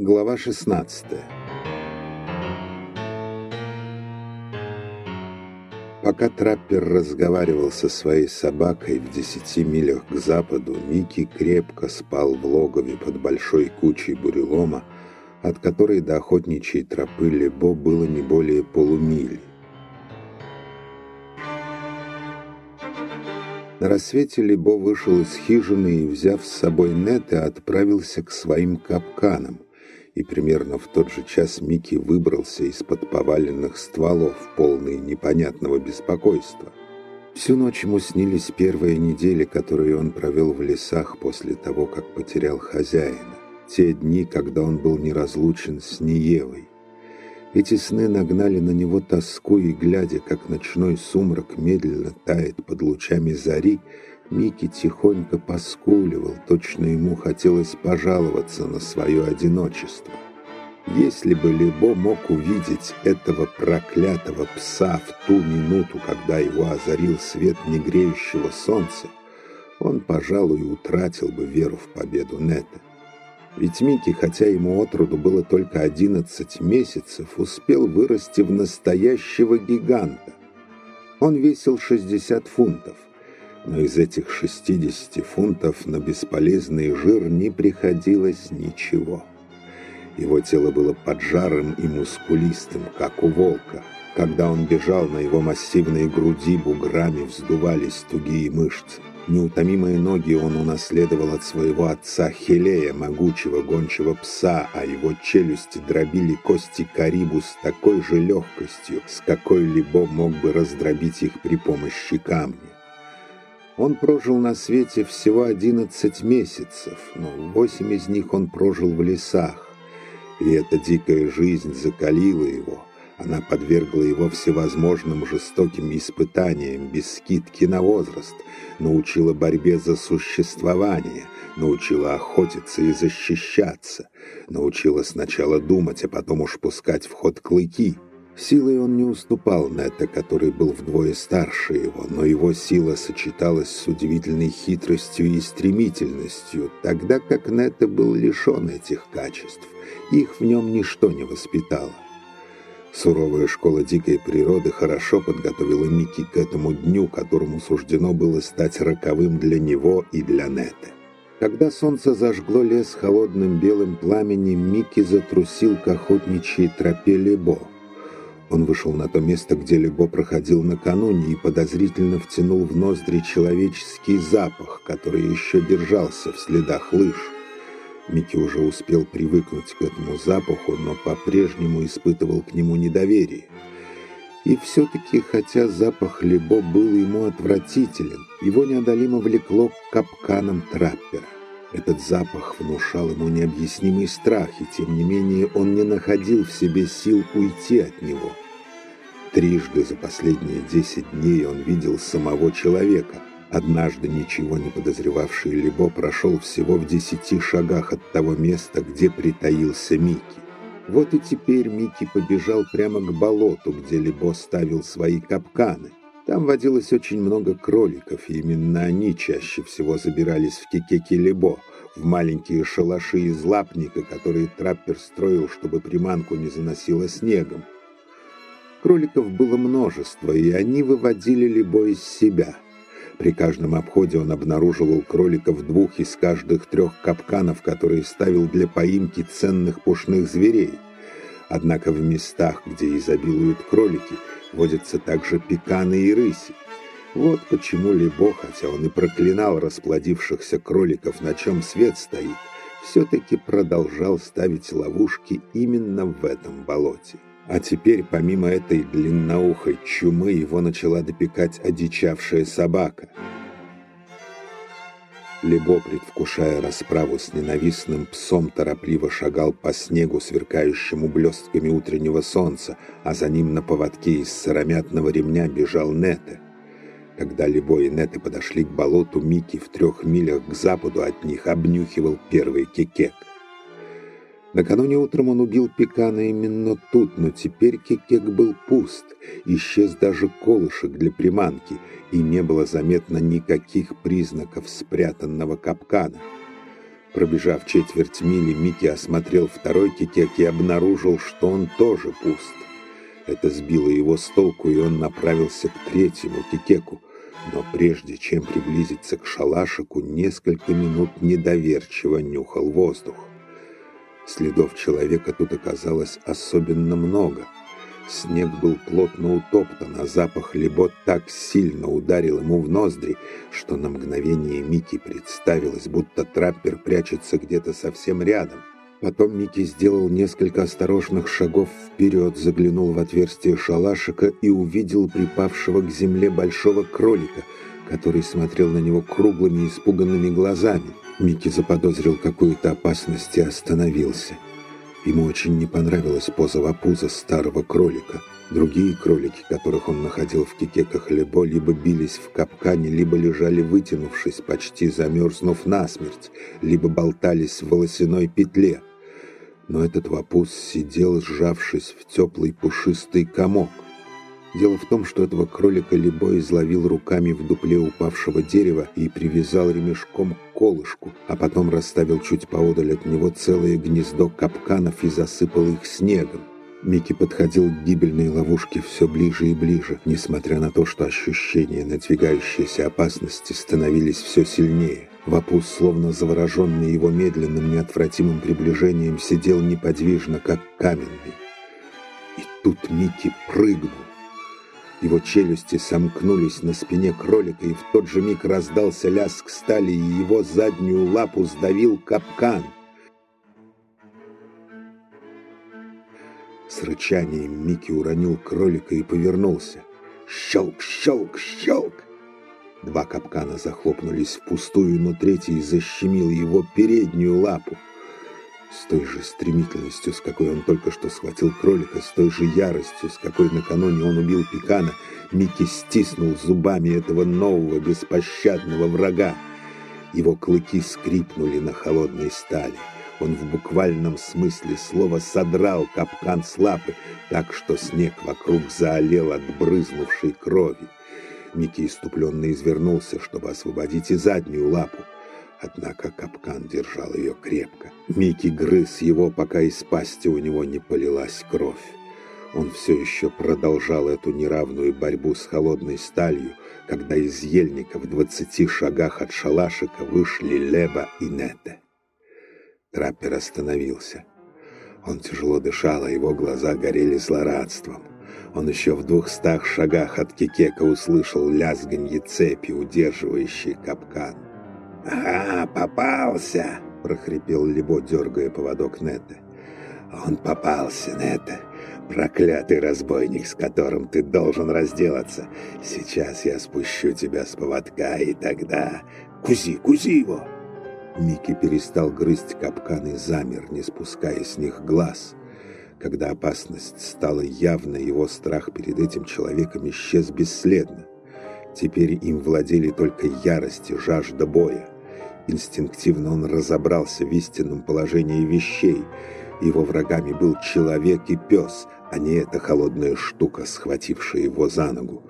Глава 16 Пока траппер разговаривал со своей собакой в десяти милях к западу, Микки крепко спал в логове под большой кучей бурелома, от которой до охотничьей тропы Лебо было не более полумили. На рассвете Лебо вышел из хижины и, взяв с собой Нета, отправился к своим капканам. И примерно в тот же час Микки выбрался из-под поваленных стволов, полный непонятного беспокойства. Всю ночь ему снились первые недели, которые он провел в лесах после того, как потерял хозяина. Те дни, когда он был неразлучен с Ниевой. Эти сны нагнали на него тоску, и, глядя, как ночной сумрак медленно тает под лучами зари, Микки тихонько поскуливал, точно ему хотелось пожаловаться на свое одиночество. Если бы Лебо мог увидеть этого проклятого пса в ту минуту, когда его озарил свет негреющего солнца, он, пожалуй, утратил бы веру в победу Нета. Ведь Микки, хотя ему отроду было только 11 месяцев, успел вырасти в настоящего гиганта. Он весил 60 фунтов, но из этих 60 фунтов на бесполезный жир не приходилось ничего. Его тело было поджарым и мускулистым, как у волка. Когда он бежал, на его массивной груди буграми вздувались тугие мышцы. Неутомимые ноги он унаследовал от своего отца Хелея, могучего гончего пса, а его челюсти дробили кости Карибу с такой же легкостью, с какой-либо мог бы раздробить их при помощи камня. Он прожил на свете всего одиннадцать месяцев, но восемь из них он прожил в лесах, и эта дикая жизнь закалила его – она подвергла его всевозможным жестоким испытаниям без скидки на возраст, научила борьбе за существование, научила охотиться и защищаться, научила сначала думать, а потом уж пускать в ход клыки. Силой он не уступал Нета, который был вдвое старше его, но его сила сочеталась с удивительной хитростью и стремительностью, тогда как Нета был лишен этих качеств. Их в нем ничто не воспитало. Суровая школа дикой природы хорошо подготовила Микки к этому дню, которому суждено было стать роковым для него и для Неты. Когда солнце зажгло лес холодным белым пламенем, Микки затрусил к охотничьей тропе Лебо. Он вышел на то место, где Лебо проходил накануне, и подозрительно втянул в ноздри человеческий запах, который еще держался в следах лыж. Микки уже успел привыкнуть к этому запаху, но по-прежнему испытывал к нему недоверие. И все-таки, хотя запах Лебо был ему отвратителен, его неодолимо влекло к капканам траппера. Этот запах внушал ему необъяснимый страх, и тем не менее он не находил в себе сил уйти от него. Трижды за последние десять дней он видел самого человека, Однажды ничего не подозревавший Лебо прошел всего в десяти шагах от того места, где притаился Микки. Вот и теперь Микки побежал прямо к болоту, где Лебо ставил свои капканы. Там водилось очень много кроликов, и именно они чаще всего забирались в кикеки Лебо, в маленькие шалаши из лапника, которые траппер строил, чтобы приманку не заносило снегом. Кроликов было множество, и они выводили Лебо из себя – при каждом обходе он обнаруживал кроликов двух из каждых трех капканов, которые ставил для поимки ценных пушных зверей. Однако в местах, где изобилуют кролики, водятся также пеканы и рыси. Вот почему Лебо, хотя он и проклинал расплодившихся кроликов, на чем свет стоит, все-таки продолжал ставить ловушки именно в этом болоте. А теперь, помимо этой длинноухой чумы, его начала допекать одичавшая собака. Лебо, предвкушая расправу с ненавистным псом, торопливо шагал по снегу, сверкающему блестками утреннего солнца, а за ним на поводке из сыромятного ремня бежал Нете. Когда Лебо и Нете подошли к болоту, Микки в трех милях к западу от них обнюхивал первый кекек. Накануне утром он убил Пекана именно тут, но теперь Кекек был пуст, исчез даже колышек для приманки, и не было заметно никаких признаков спрятанного капкана. Пробежав четверть мили, Микки осмотрел второй кикек и обнаружил, что он тоже пуст. Это сбило его с толку, и он направился к третьему кикеку. Но прежде чем приблизиться к шалашику, несколько минут недоверчиво нюхал воздух. Следов человека тут оказалось особенно много — Снег был плотно утоптан, а запах лебот так сильно ударил ему в ноздри, что на мгновение Микки представилось, будто траппер прячется где-то совсем рядом. Потом Микки сделал несколько осторожных шагов вперед, заглянул в отверстие шалашика и увидел припавшего к земле большого кролика, который смотрел на него круглыми испуганными глазами. Микки заподозрил какую-то опасность и остановился. Ему очень не понравилась поза вапуза старого кролика. Другие кролики, которых он находил в кикеках Лебо, либо бились в капкане, либо лежали вытянувшись, почти замерзнув насмерть, либо болтались в волосяной петле. Но этот вапуз сидел, сжавшись в теплый пушистый комок. Дело в том, что этого кролика Лебо изловил руками в дупле упавшего дерева и привязал ремешком к колышку, а потом расставил чуть поодаль от него целое гнездо капканов и засыпал их снегом. Микки подходил к гибельной ловушке все ближе и ближе, несмотря на то, что ощущения надвигающейся опасности становились все сильнее. Вапус, словно завороженный его медленным, неотвратимым приближением, сидел неподвижно, как каменный. И тут Микки прыгнул. Его челюсти сомкнулись на спине кролика, и в тот же миг раздался лязг стали, и его заднюю лапу сдавил капкан. С рычанием Микки уронил кролика и повернулся. Щелк, щелк, щелк! Два капкана захлопнулись впустую, но третий защемил его переднюю лапу. С той же стремительностью, с какой он только что схватил кролика, с той же яростью, с какой накануне он убил пекана, Микки стиснул зубами этого нового беспощадного врага. Его клыки скрипнули на холодной стали. Он в буквальном смысле слова содрал капкан с лапы, так что снег вокруг заолел от брызнувшей крови. Микки иступленно извернулся, чтобы освободить и заднюю лапу. Однако капкан держал ее крепко. Микки грыз его, пока из пасти у него не полилась кровь. Он все еще продолжал эту неравную борьбу с холодной сталью, когда из ельника в двадцати шагах от шалашика вышли Леба и Нете. Траппер остановился. Он тяжело дышал, а его глаза горели злорадством. Он еще в двухстах шагах от Кикека услышал лязганье цепи, удерживающей капкан. «Ага, попался!» — прохрипел Лебо, дергая поводок Нета. «Он попался, Нета. Проклятый разбойник, с которым ты должен разделаться. Сейчас я спущу тебя с поводка, и тогда... Кузи, кузи его!» Микки перестал грызть капкан и замер, не спуская с них глаз. Когда опасность стала явной, его страх перед этим человеком исчез бесследно. Теперь им владели только ярость и жажда боя. Инстинктивно он разобрался в истинном положении вещей. Его врагами был человек и пес, а не эта холодная штука, схватившая его за ногу.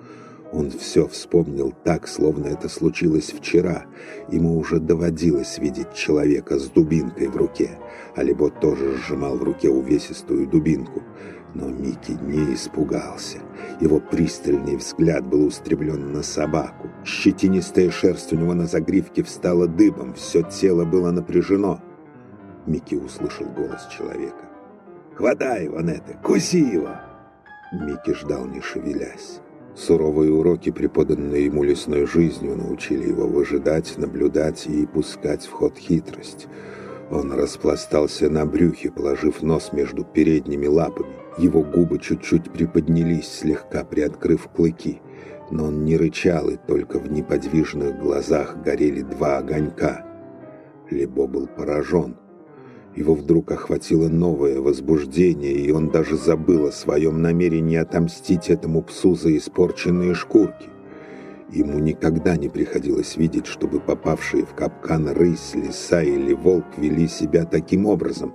Он все вспомнил так, словно это случилось вчера. Ему уже доводилось видеть человека с дубинкой в руке. Алибо тоже сжимал в руке увесистую дубинку. Но Микки не испугался. Его пристальный взгляд был устремлен на собаку. Щетинистая шерсть у него на загривке встала дыбом, все тело было напряжено. Микки услышал голос человека. «Хватай его, Нетте! Куси его!» Микки ждал, не шевелясь. Суровые уроки, преподанные ему лесной жизнью, научили его выжидать, наблюдать и пускать в ход хитрость. Он распластался на брюхе, положив нос между передними лапами. Его губы чуть-чуть приподнялись, слегка приоткрыв клыки. Но он не рычал, и только в неподвижных глазах горели два огонька. Лебо был поражен. Его вдруг охватило новое возбуждение, и он даже забыл о своем намерении отомстить этому псу за испорченные шкурки. Ему никогда не приходилось видеть, чтобы попавшие в капкан рысь, лиса или волк вели себя таким образом.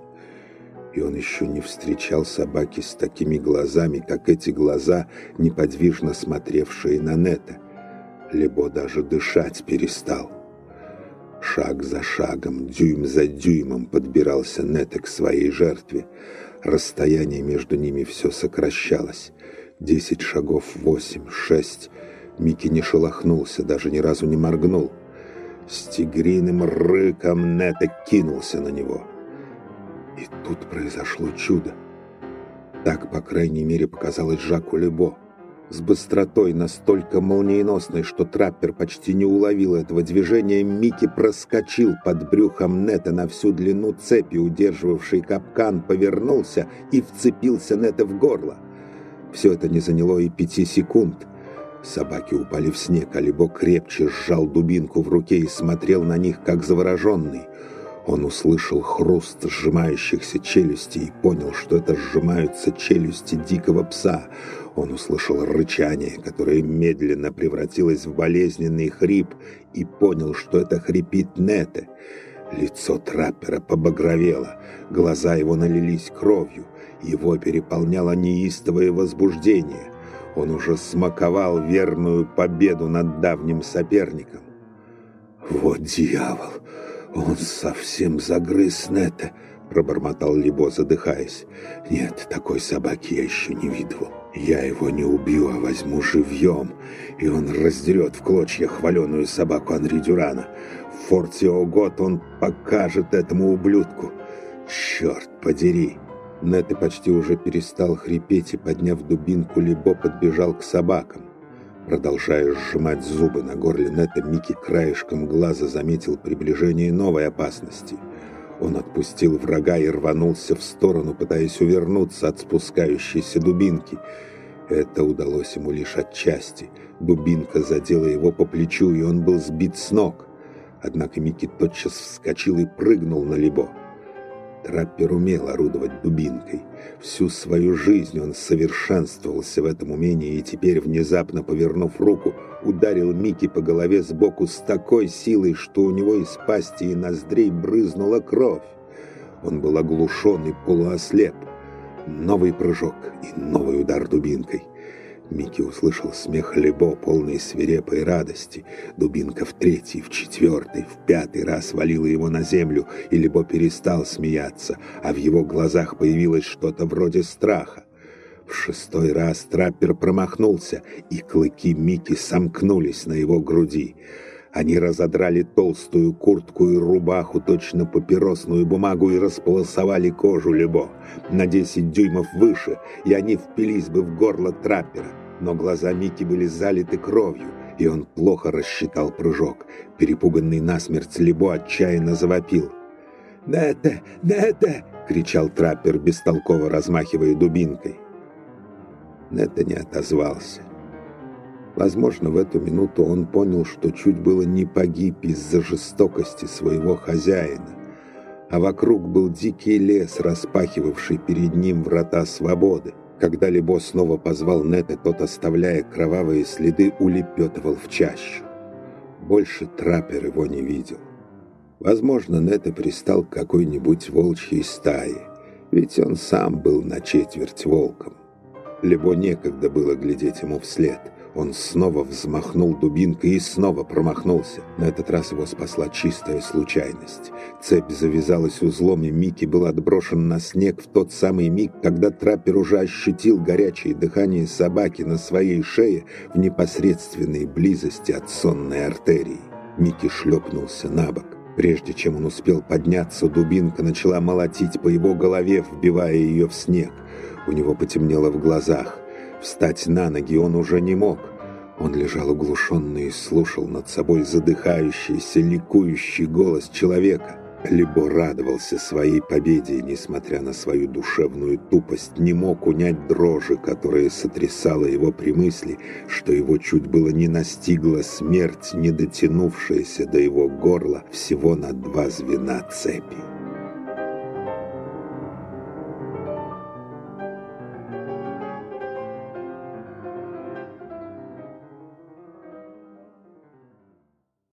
И он еще не встречал собаки с такими глазами, как эти глаза, неподвижно смотревшие на Нета. Лебо даже дышать перестал. Шаг за шагом, дюйм за дюймом подбирался Нете к своей жертве. Расстояние между ними все сокращалось. Десять шагов, восемь, шесть. Микки не шелохнулся, даже ни разу не моргнул. С тигриным рыком Нете кинулся на него. И тут произошло чудо. Так, по крайней мере, показалось Жаку Лебо с быстротой настолько молниеносной, что траппер почти не уловил этого движения, Микки проскочил под брюхом Нета на всю длину цепи, удерживавший капкан, повернулся и вцепился Нета в горло. Все это не заняло и пяти секунд. Собаки упали в снег, а Лебо крепче сжал дубинку в руке и смотрел на них, как завороженный. Он услышал хруст сжимающихся челюстей и понял, что это сжимаются челюсти дикого пса — он услышал рычание, которое медленно превратилось в болезненный хрип, и понял, что это хрипит Нете. Лицо траппера побагровело, глаза его налились кровью, его переполняло неистовое возбуждение. Он уже смаковал верную победу над давним соперником. «Вот дьявол! Он совсем загрыз Нета!» — пробормотал Либо, задыхаясь. «Нет, такой собаки я еще не видывал». Я его не убью, а возьму живьем, и он раздерет в клочья хваленую собаку Анри Дюрана. В форте Огот он покажет этому ублюдку. Черт подери!» Нетте почти уже перестал хрипеть и, подняв дубинку, Либо подбежал к собакам. Продолжая сжимать зубы на горле Нетта, Микки краешком глаза заметил приближение новой опасности — он отпустил врага и рванулся в сторону, пытаясь увернуться от спускающейся дубинки. Это удалось ему лишь отчасти. Дубинка задела его по плечу, и он был сбит с ног. Однако Микки тотчас вскочил и прыгнул на Либо. Траппер умел орудовать дубинкой. Всю свою жизнь он совершенствовался в этом умении и теперь, внезапно повернув руку, ударил Микки по голове сбоку с такой силой, что у него из пасти и ноздрей брызнула кровь. Он был оглушен и полуослеп. Новый прыжок и новый удар дубинкой. Микки услышал смех Лебо, полный свирепой радости. Дубинка в третий, в четвертый, в пятый раз валила его на землю, и Лебо перестал смеяться, а в его глазах появилось что-то вроде страха. В шестой раз траппер промахнулся, и клыки Микки сомкнулись на его груди. Они разодрали толстую куртку и рубаху, точно папиросную бумагу, и располосовали кожу Лебо на 10 дюймов выше, и они впились бы в горло траппера. Но глаза Микки были залиты кровью, и он плохо рассчитал прыжок. Перепуганный насмерть Лебо отчаянно завопил. «Нете! Нете!» — кричал траппер, бестолково размахивая дубинкой. Нете не отозвался. Возможно, в эту минуту он понял, что чуть было не погиб из-за жестокости своего хозяина, а вокруг был дикий лес, распахивавший перед ним врата свободы. Когда Лебо снова позвал Нета, тот, оставляя кровавые следы, улепетывал в чащу. Больше траппер его не видел. Возможно, Нета пристал к какой-нибудь волчьей стае, ведь он сам был на четверть волком. Лебо некогда было глядеть ему вслед. Он снова взмахнул дубинкой и снова промахнулся. На этот раз его спасла чистая случайность. Цепь завязалась узлом, и Микки был отброшен на снег в тот самый миг, когда траппер уже ощутил горячее дыхание собаки на своей шее в непосредственной близости от сонной артерии. Микки шлепнулся на бок. Прежде чем он успел подняться, дубинка начала молотить по его голове, вбивая ее в снег. У него потемнело в глазах. Встать на ноги он уже не мог. Он лежал оглушенный и слушал над собой задыхающийся, ликующий голос человека. Либо радовался своей победе и, несмотря на свою душевную тупость, не мог унять дрожи, которая сотрясала его при мысли, что его чуть было не настигла смерть, не дотянувшаяся до его горла всего на два звена цепи.